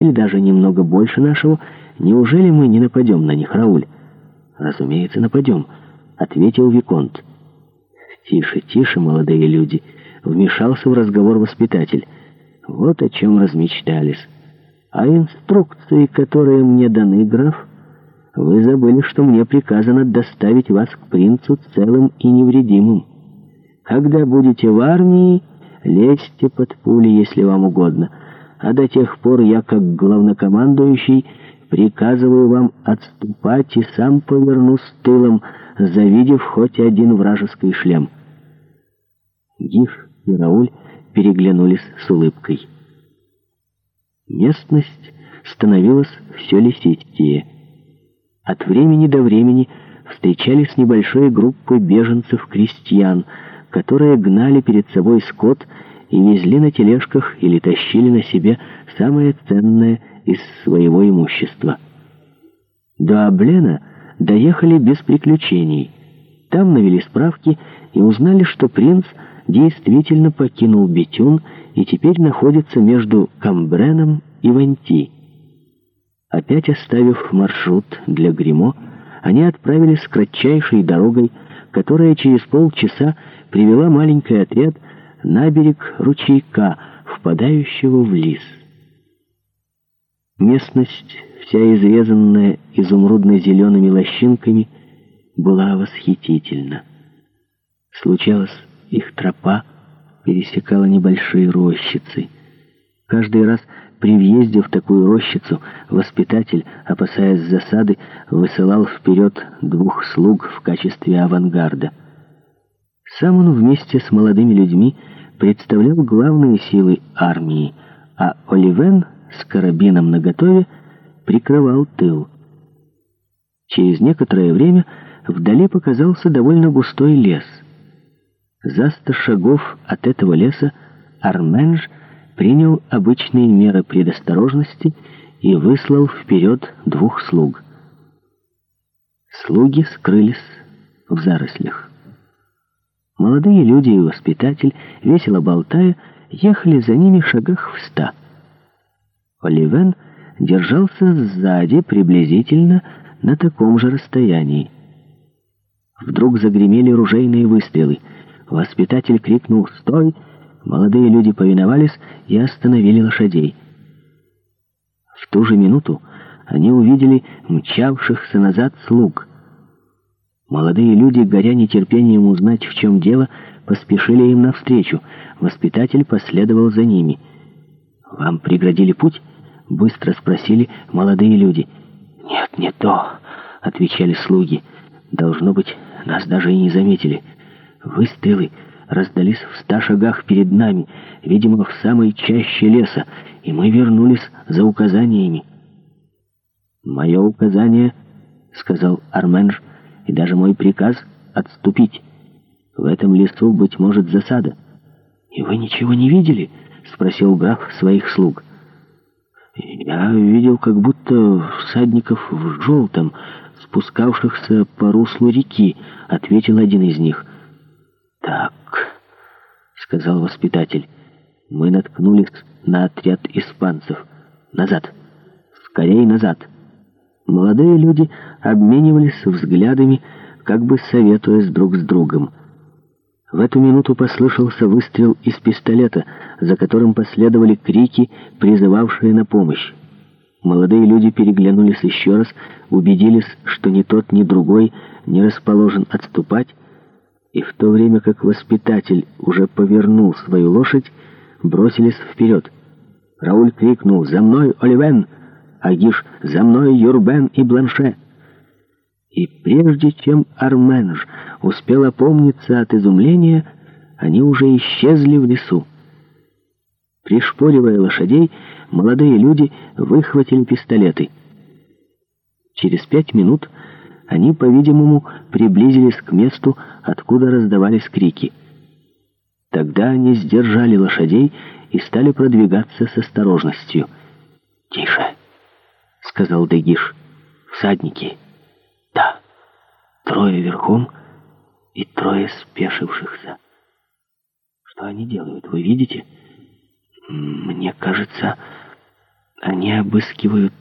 или даже немного больше нашего, неужели мы не нападем на них, Рауль?» «Разумеется, нападем», — ответил Виконт. «Тише, тише, молодые люди», — вмешался в разговор воспитатель. «Вот о чем размечтались. А инструкции, которые мне даны, граф, вы забыли, что мне приказано доставить вас к принцу целым и невредимым. Когда будете в армии, лезьте под пули, если вам угодно» а до тех пор я, как главнокомандующий, приказываю вам отступать и сам повернусь тылом, завидев хоть один вражеский шлем». Гиш и Рауль переглянулись с улыбкой. Местность становилась все лесистее. От времени до времени встречались небольшие группы беженцев-крестьян, которые гнали перед собой скот и везли на тележках или тащили на себе самое ценное из своего имущества. До Аблена доехали без приключений. Там навели справки и узнали, что принц действительно покинул Бетюн и теперь находится между Камбреном и Ванти. Опять оставив маршрут для Гримо, они отправились кратчайшей дорогой, которая через полчаса привела маленький отряд на берег ручейка, впадающего в лес. Местность, вся изрезанная изумрудно-зелеными лощинками, была восхитительна. Случалось, их тропа пересекала небольшие рощицы. Каждый раз при въезде в такую рощицу воспитатель, опасаясь засады, высылал вперед двух слуг в качестве авангарда — сам он вместе с молодыми людьми представлял главные силы армии, а Оливен с карабином наготове прикрывал тыл. Через некоторое время вдали показался довольно густой лес. За сто шагов от этого леса Арменж принял обычные меры предосторожности и выслал вперед двух слуг. Слуги скрылись в зарослях. Молодые люди и воспитатель, весело болтая, ехали за ними шагах в ста. Оливен держался сзади приблизительно на таком же расстоянии. Вдруг загремели ружейные выстрелы. Воспитатель крикнул «Стой!» Молодые люди повиновались и остановили лошадей. В ту же минуту они увидели мчавшихся назад слуг. Молодые люди, горя нетерпением узнать, в чем дело, поспешили им навстречу. Воспитатель последовал за ними. «Вам преградили путь?» — быстро спросили молодые люди. «Нет, не то», — отвечали слуги. «Должно быть, нас даже и не заметили. Выстрелы раздались в ста шагах перед нами, видимо, в самой чаще леса, и мы вернулись за указаниями». «Мое указание», — сказал Арменж, — и даже мой приказ отступить. В этом лесу, быть может, засада. И вы ничего не видели? Спросил граф своих слуг. Я видел как будто всадников в желтом, спускавшихся по руслу реки, ответил один из них. Так, сказал воспитатель, мы наткнулись на отряд испанцев. Назад! скорей назад! Молодые люди обменивались взглядами, как бы советуясь друг с другом. В эту минуту послышался выстрел из пистолета, за которым последовали крики, призывавшие на помощь. Молодые люди переглянулись еще раз, убедились, что ни тот, ни другой не расположен отступать, и в то время как воспитатель уже повернул свою лошадь, бросились вперед. Рауль крикнул «За мной, Оливен!» Агиш, за мной Юрбен и Бланше. И прежде чем Арменж успел опомниться от изумления, они уже исчезли в лесу. Пришпоривая лошадей, молодые люди выхватили пистолеты. Через пять минут они, по-видимому, приблизились к месту, откуда раздавались крики. Тогда они сдержали лошадей и стали продвигаться с осторожностью. «Тише!» сказал Дегиш. «Всадники?» «Да». Трое верхом и трое спешившихся. «Что они делают, вы видите?» «Мне кажется, они обыскивают